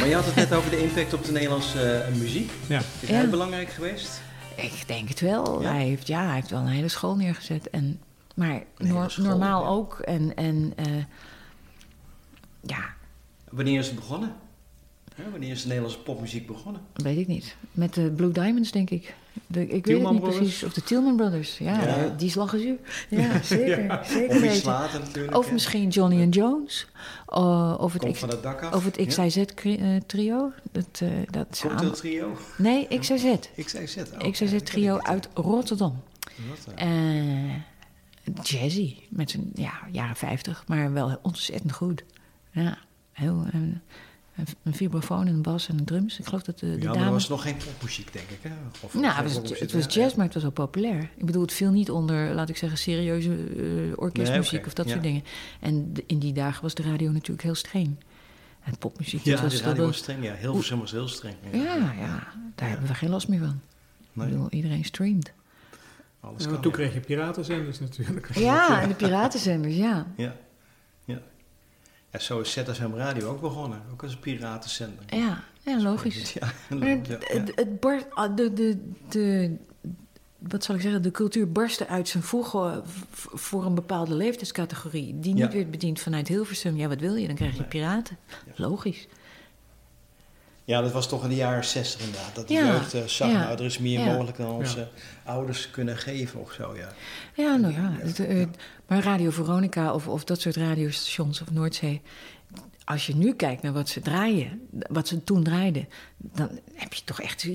Maar je had het net over de impact op de Nederlandse eh, muziek. Ja. Is Ja. hij belangrijk geweest? Ik denk het wel. Ja? Hij, heeft, ja, hij heeft wel een hele school neergezet. En, maar school, normaal ja. ook. En, en eh, ja, Wanneer is het begonnen? Wanneer is de Nederlandse popmuziek begonnen? weet ik niet. Met de Blue Diamonds, denk ik. De, ik weet het niet Brothers? precies. Of de Tillman Brothers. Ja, Ja. die is lachen Ja, zeker. zeker Of iets weten. later natuurlijk. Of hè? misschien Johnny and Jones. Uh, of het Komt X, van het dak af. of het? XIZ-trio. Dat, eh, dat Komt samen- het trio? Nee, XIZ. Oh, XIZ-trio dat ken ik uit Rotterdam. eh, Eh, jazzy, met zijn ja, jaren 50, maar wel ontzettend goed. Ja, heel, een, een vibrafoon en een bas en een drums. Ik geloof dat de, de Ja, maar er dame... was nog geen popmuziek, denk ik. Hè? Of, nou, het was, het was ja, jazz, maar het was wel populair. Ik bedoel, het viel niet onder, laat ik zeggen, serieuze eh, orkestmuziek Nee, of dat ja. soort dingen. En de- in die dagen was de radio natuurlijk heel streng. En popmuziek, Ja, dat was de radio was streng. Ja, heel veel was heel streng. Ja, ja, daar hebben we geen last meer van. Nee, Ik bedoel, iedereen streamt. alles kan. toen ja. kreeg je piratenzenders natuurlijk. Ja, en de piratenzenders, ja. Ja. ja. Ja, zo is ZFM Radio ook begonnen. Ook als een piratenzender. Ja, ja logisch. Ja, Maar ja, het, het, het bar- ah, de, de, de, wat zal ik zeggen, de cultuur barstte uit zijn voegen voor een bepaalde leeftijdscategorie. Die niet Ja. werd bediend vanuit Hilversum. Ja, wat wil je? Dan krijg je Nee. piraten. Logisch. Ja, dat was toch in de jaren zestig inderdaad. Dat de Ja, jeugd uh, zag, ja, nou, er is meer ja. mogelijk dan onze ouders kunnen geven of zo, ja. Ja, nou ja. het, eh, maar Radio Veronica of, of dat soort radiostations of Noordzee. Als je nu kijkt naar wat ze draaien, wat ze toen draaiden, dan heb je toch echt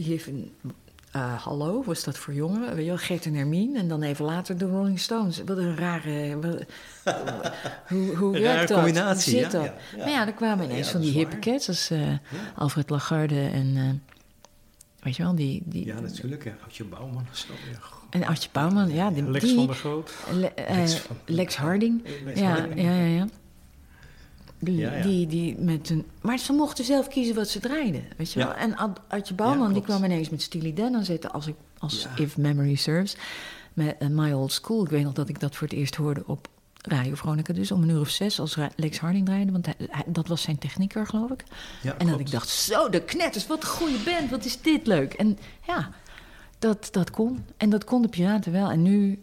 eh, hallo, was dat voor jongeren? Weet je wel, Gert en Hermine en dan even later de Rolling Stones. Wat een rare. wat- hoe hoe Een werkt rare dat? combinatie, Hoe zit ja, dat? ja, ja. Maar ja, er kwamen ineens van die hippe cats als eh, Alfred Lagarde en. eh, weet je wel, die. die Ja, natuurlijk, ja. Oudje Bouwman of zo. En Artje Bouwman, ja. Die, Lex die, van der Groot. Le- eh, Lex van- Lex Harding. Lex ja, Harding. ja, ja, ja. Die, Ja, ja. Die, die met een... Maar ze mochten zelf kiezen wat ze draaiden, weet je Ja. wel. En Ad- Adje Bouwman, Ja, die kwam ineens met Steely Dan aan zitten... als, ik, als Ja. If Memory Serves, met eh, My Old School. Ik weet nog dat ik dat voor het eerst hoorde op Radio Veronica. Dus om een uur of zes als Lex Harding draaide. Want hij, hij- dat was zijn technieker, geloof ik. Ja, En dat ik dacht, zo, de knetters, wat een goede band, wat is dit leuk. En ja, dat, dat kon. En dat kon de Piraten wel. En nu,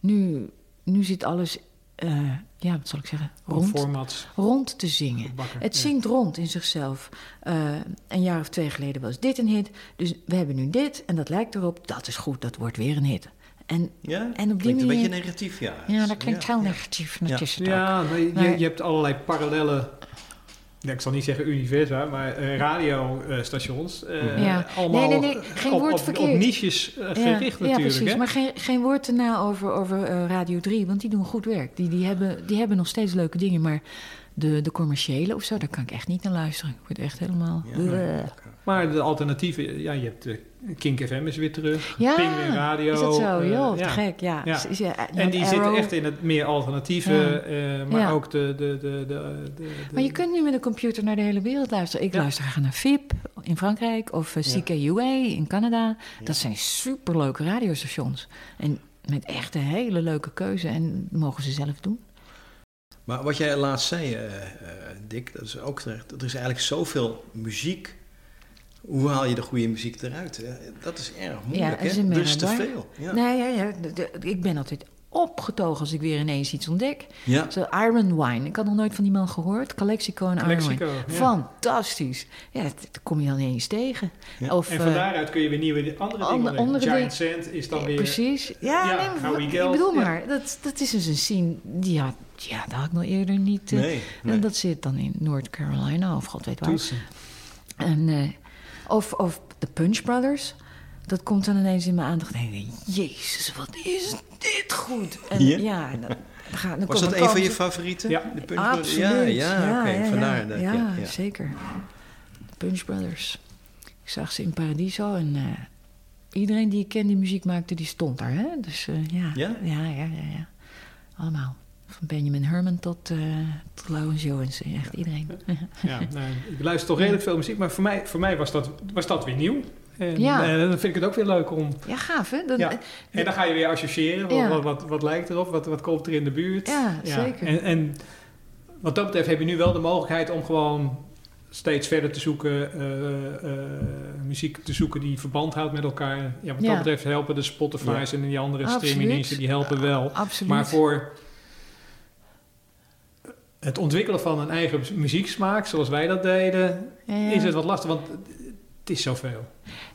nu, nu zit alles, eh, ja, wat zal ik zeggen, rond, Formats. rond te zingen. Het ja. zingt rond in zichzelf. Eh, een jaar of twee geleden was dit een hit. Dus we hebben nu dit en dat lijkt erop, dat is goed, dat wordt weer een hit. En Ja? En op die klinkt manier- een beetje negatief, ja. ja, dat klinkt ja. heel negatief. Ja. het ook. Ja, maar je, Maar- je hebt allerlei parallele. Ja, ik zal niet zeggen universa, maar eh, radiostations. eh, Ja. Allemaal Nee, nee, nee, geen op, woord op, verkeerd. op niches eh, gericht ja, natuurlijk. precies. hè? Maar geen, geen woord erna over, over eh, Radio 3, want die doen goed werk. Die, die, hebben, die hebben nog steeds leuke dingen, maar de, de commerciële of zo, daar kan ik echt niet naar luisteren. Ik word echt helemaal... Ja. Maar de alternatieven, ja, je hebt eh, Kink FM is weer terug. Ja, Penguin Radio. is dat zo? eh, joh, te ja. gek, ja. Ja. Is- is- ja, je En die Arrow. zitten echt in het meer alternatieve, Ja. eh, maar Ja. ook de, de, de, de, de, de- Maar je kunt nu met een computer naar de hele wereld luisteren. Ik Ja. luister graag naar VIP in Frankrijk of CKUA in Canada. Dat zijn superleuke radiostations. En met echt een hele leuke keuze. En mogen ze zelf doen. Maar wat jij laatst zei, Dick, dat is ook terecht. Er is eigenlijk zoveel muziek. Hoe haal je de goede muziek eruit? Dat is erg moeilijk, dat is hè? een Dus te merkbaar. veel. Ja. Nee, ja, ja, de- de- ik ben altijd opgetogen als ik weer ineens iets ontdek. Ja. Zo Iron Wine. Ik had nog nooit van die man gehoord. Calexico en Iron Wine. ja. Fantastisch. Ja, dat, dat kom je dan ineens tegen. Ja. Of, En van eh, daaruit kun je weer nieuwe andere ander- dingen andere. Giant. Sand is dan Ja, weer... Precies. Ja, ja, nee, maar Howie ik Geld, bedoel ja. maar, dat, dat is dus een scene die had, ja, dat had ik nog eerder niet. eh, Nee, nee. En dat zit dan in North Carolina of god weet waar. Toetsen. En, eh, of, of de Punch Brothers. Dat komt dan ineens in mijn aandacht. En denk, jezus, wat is dit goed. En Ja? ja, dan, dan Was dat een van je favorieten? Ja. de Punch. Brothers? Ja, ja, oké. ja, Vandaar ja. dat. Ja, Ja, ja. zeker. De Punch Brothers. Ik zag ze in Paradiso en eh, iedereen die ik ken die muziek maakte, die stond daar. Hè? Dus eh, ja. Ja? Ja, ja, ja, ja. Allemaal. Van Benjamin Herman tot, eh tot Lawrence Johansson. Echt iedereen. Ja, nou, ik luister toch redelijk veel muziek, maar voor mij, voor mij was, dat, was dat weer nieuw. En, Ja. en dan vind ik het ook weer leuk om... Ja, gaaf hè? Dan, Ja. En dan ga je weer associëren. Wat, Ja. wat, wat, wat lijkt erop? Wat, wat komt er in de buurt? Ja, zeker. En, en wat dat betreft heb je nu wel de mogelijkheid om gewoon steeds verder te zoeken, eh, eh, muziek te zoeken die verband houdt met elkaar. Ja, wat Ja. dat betreft helpen de Spotify's en die andere streamingdiensten, die helpen wel. Absoluut. Maar voor het ontwikkelen van een eigen muzieksmaak, zoals wij dat deden, Ja, ja. is het wat lastig, want het is zoveel.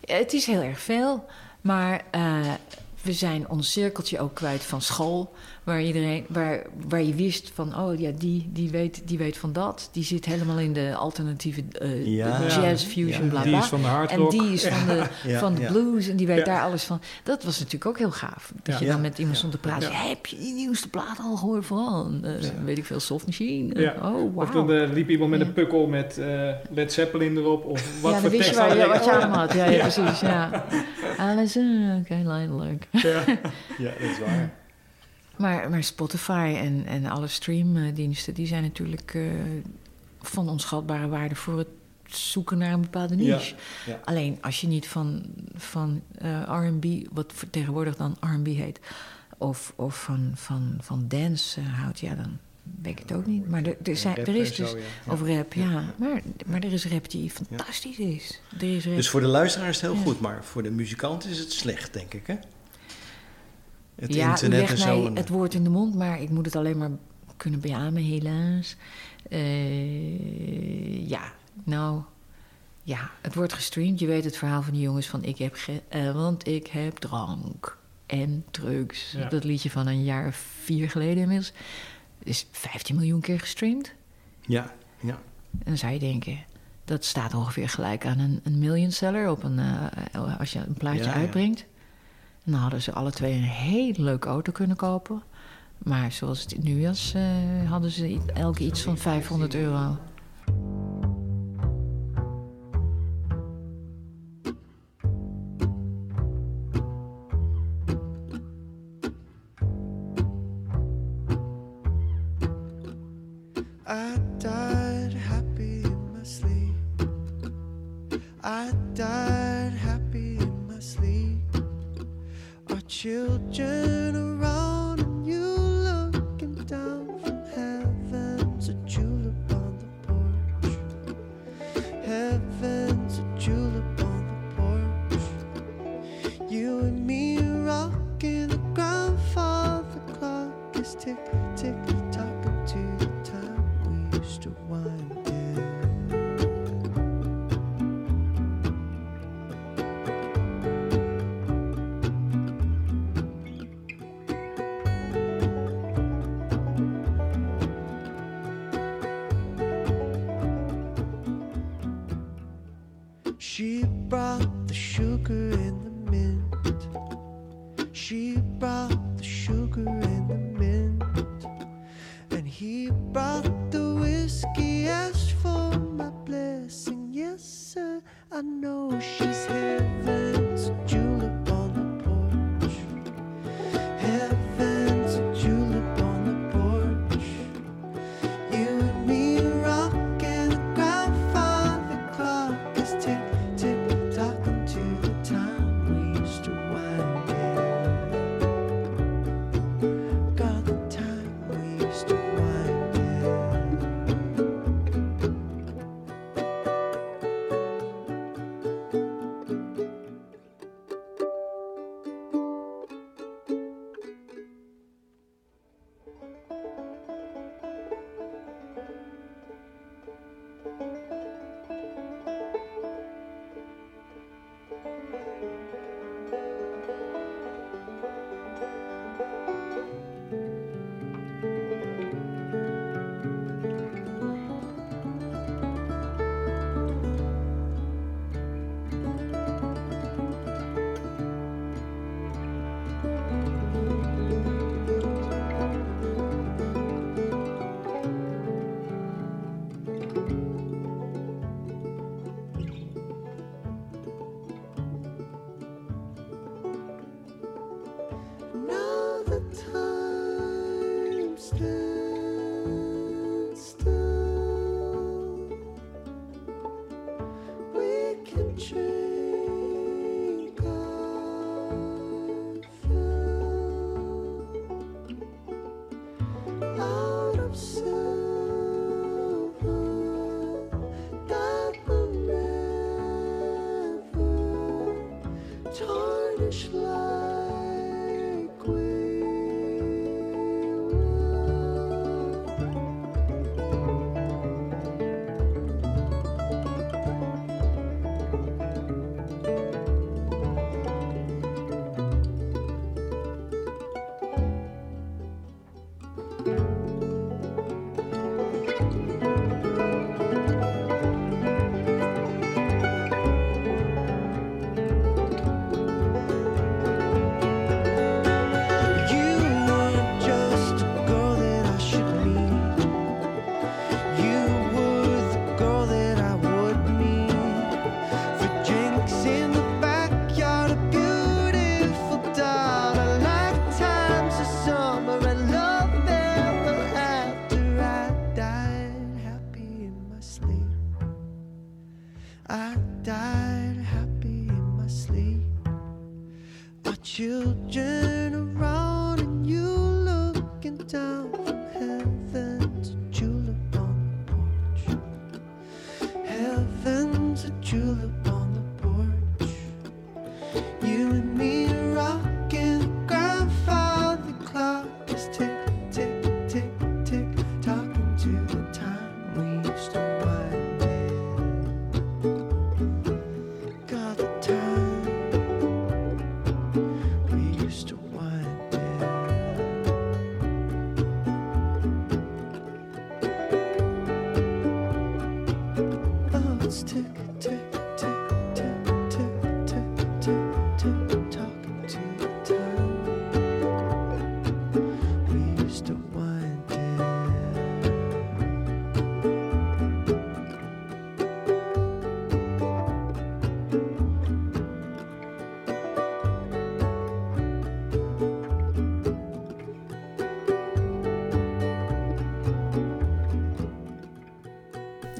Het is heel erg veel, maar eh, we zijn ons cirkeltje ook kwijt van school. Waar, iedereen, waar, waar je wist van, oh ja, die, die, weet, die weet van dat. Die zit helemaal in de alternatieve eh, Ja. jazz, fusion, Ja. bla Die bla. is van de hard En die is van de, Ja, van de ja. blues en die weet Ja. daar alles van. Dat was natuurlijk ook heel gaaf. Dat Ja. je dan Ja. met iemand stond te praten. Ja. Heb je die nieuwste plaat al gehoord van? eh, Weet ik veel, Soft Machine? Ja. Oh, Of dan eh, liep iemand met Ja. een pukkel met eh, Led Zeppelin erop. Of wat ja, voor dan wist je tekst waar je, wat je aan had. Ja, ja, precies. Ja. Alles, oké, leuk. ja. Ja, dat is waar. Maar, maar Spotify en, en alle streamdiensten, die zijn natuurlijk eh, van onschatbare waarde voor het zoeken naar een bepaalde niche. Ja, ja. Alleen als je niet van, van eh, RB, wat tegenwoordig dan RB heet, of, of van, van, van dance eh, houdt, ja, dan weet ik het ook niet. Maar er, er, zijn, er is zo, dus. ja. Of rap, ja. Maar, maar er is rap die fantastisch is. Er is rap. Dus voor de luisteraar is het heel goed, maar voor de muzikant is het slecht, denk ik, hè? Het ja, internet en zo. mij het woord in de mond, maar ik moet het alleen maar kunnen beamen, helaas. Eh, ja, nou, ja, het wordt gestreamd. Je weet het verhaal van die jongens van ik heb, ge- eh, want ik heb drank en drugs. Ja. Dat liedje van een jaar of vier geleden inmiddels. Is 15 miljoen keer gestreamd. Ja, ja. En dan zou je denken, dat staat ongeveer gelijk aan een, een million seller op een, eh, als je een plaatje Ja, ja. En dan hadden ze alle twee een hele leuke auto kunnen kopen. Maar zoals het nu was, eh, hadden ze elke iets van 500 euro.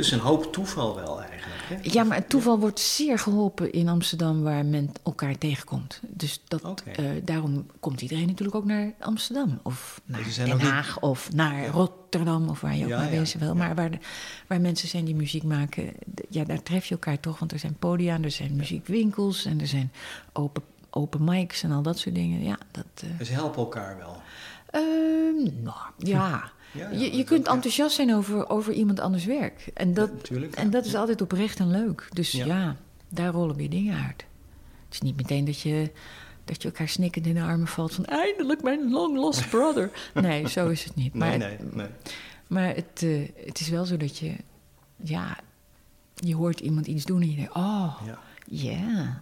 Dus een hoop toeval wel eigenlijk. Hè? Ja, maar het toeval wordt zeer geholpen in Amsterdam waar men elkaar tegenkomt. Dus dat, eh, daarom komt iedereen natuurlijk ook naar Amsterdam. Of naar Den niet- Haag of naar Rotterdam of waar je ook Ja, maar ja, wezen wil. Maar waar, de- waar mensen zijn die muziek maken, ja, daar tref je elkaar toch. Want er zijn podia, er zijn muziekwinkels en er zijn open, open mics en al dat soort dingen. Ja, dat... eh, Ze helpen elkaar wel. Ehm, nou, ja. Ja, ja, je, je kunt ook, enthousiast zijn over, over iemand anders werk. En dat, en dat is altijd oprecht en leuk. Dus Ja. daar rollen weer dingen uit. Het is niet meteen dat je, dat je elkaar snikkend in de armen valt van... eindelijk mijn long lost brother. nee, zo is het niet. Maar, Nee, nee, nee. maar het, eh, het is wel zo dat je... Ja, je hoort iemand iets doen en je denkt... Oh, Ja. ja.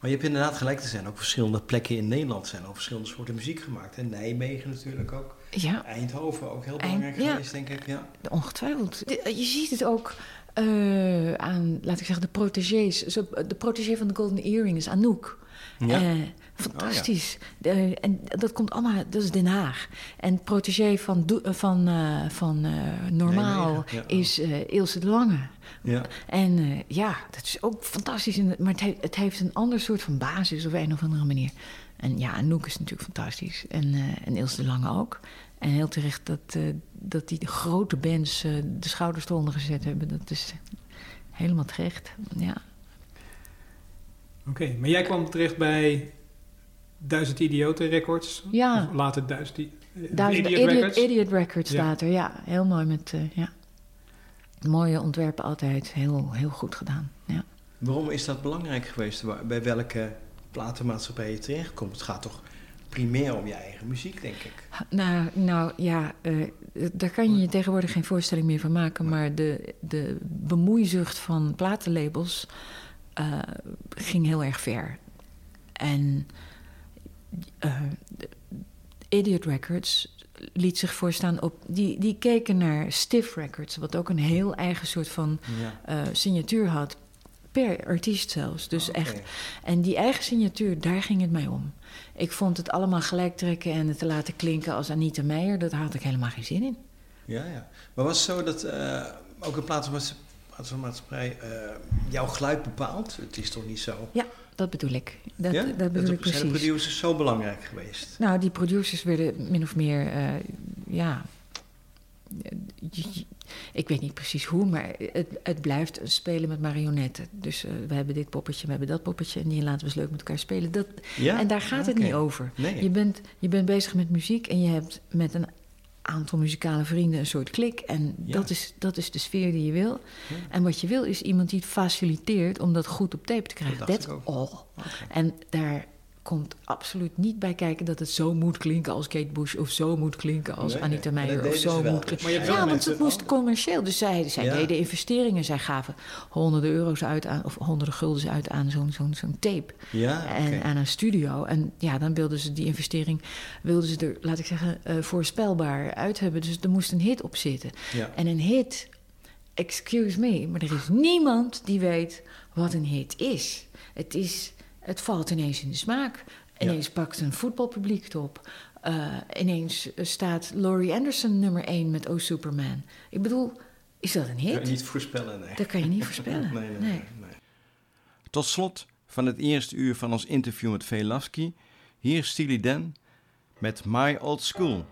Maar je hebt inderdaad gelijk, er zijn ook verschillende plekken in Nederland. zijn ook verschillende soorten muziek gemaakt. En Nijmegen natuurlijk ook. Ja, Eindhoven ook heel Eind- belangrijk ja. geweest, denk ik. Ja. Ongetwijfeld. De- Je ziet het ook eh, aan, laat ik zeggen, de protégés. Zo, De protégé van de Golden Earring is Anouk. Ja. Eh, fantastisch. En dat komt allemaal, dat is Den Haag. En protégé van, eh, van, eh, van eh, Normaal ja. is eh Ilse de Lange. Ja. En eh, ja, dat is ook fantastisch. Maar het, he- het heeft een ander soort van basis op een of andere manier. En ja, Anouk is natuurlijk fantastisch. En, eh en Ilse de Lange ook. En heel terecht dat, eh, dat die grote bands eh, de schouders eronder gezet hebben. Dat is helemaal terecht. Ja. Oké, maar jij kwam terecht bij Duizend Idioten Records. Ja. Of later Duizend I- eh, Duizend Idiot Idiot, Records. Idiot Records Ja. later, ja. Heel mooi met, eh, ja. Mooie ontwerpen altijd. Heel, heel goed gedaan, ja. Waarom is dat belangrijk geweest? Bij welke platenmaatschappij je terechtkomt? Het gaat toch primair om je eigen muziek, denk ik. Nou, nou ja, eh, daar kan je je tegenwoordig geen voorstelling meer van maken. Maar de, de bemoeizucht van platenlabels eh, ging heel erg ver. En eh, Idiot Records liet zich voorstaan op... Die, die keken naar Stiff Records, wat ook een heel eigen soort van Ja. signatuur had. Per artiest zelfs. Dus Oké. echt en die eigen signatuur, daar ging het mij om. Ik vond het allemaal gelijk trekken en het te laten klinken als Anita Meijer. Dat had ik helemaal geen zin in. Ja, ja. Maar was het zo dat eh, ook een platenmaats- platenmaatschappij eh, jouw geluid bepaalt? Het is toch niet zo? Ja, dat bedoel ik. Dat, ja? dat bedoel ik zijn de precies. producers zo belangrijk geweest? Nou, die producers werden min of meer, eh, ja... je- Ik weet niet precies hoe, maar het, het blijft spelen met marionetten. Dus eh, we hebben dit poppetje, we hebben dat poppetje... en die laten we eens leuk met elkaar spelen. Dat, Ja? En daar gaat het niet over. Nee. Je, bent, je bent bezig met muziek en je hebt met een aantal muzikale vrienden een soort klik. En Ja. dat, is, dat is de sfeer die je wil. Ja. En wat je wil is iemand die het faciliteert om dat goed op tape te krijgen. Dat That's all. En daar komt absoluut niet bij kijken dat het zo moet klinken als Kate Bush... of zo moet klinken als Nee, Anita Meijer of zo moet klinken. Ja, want het moest commercieel. Dus zij, zij Ja. deden investeringen. Zij gaven honderden euro's uit aan... of honderden guldens uit aan zo'n zo'n zo'n tape Ja, en aan een studio. En ja, dan wilden ze die investering, wilden ze er, laat ik zeggen, eh, voorspelbaar uit hebben. Dus er moest een hit op zitten. Ja. En een hit, excuse me, maar er is niemand die weet wat een hit is. Het, is, het valt ineens in de smaak. Ineens pakt een voetbalpubliek het op. Eh, ineens staat Laurie Anderson nummer 1 met Oh Superman. Ik bedoel, is dat een hit? Kan je niet voorspellen, nee. Dat kan je niet voorspellen. Nee, nee, Nee. nee, nee. Tot slot van het eerste uur van ons interview met Velasky, hier is Steely Dan met My Old School.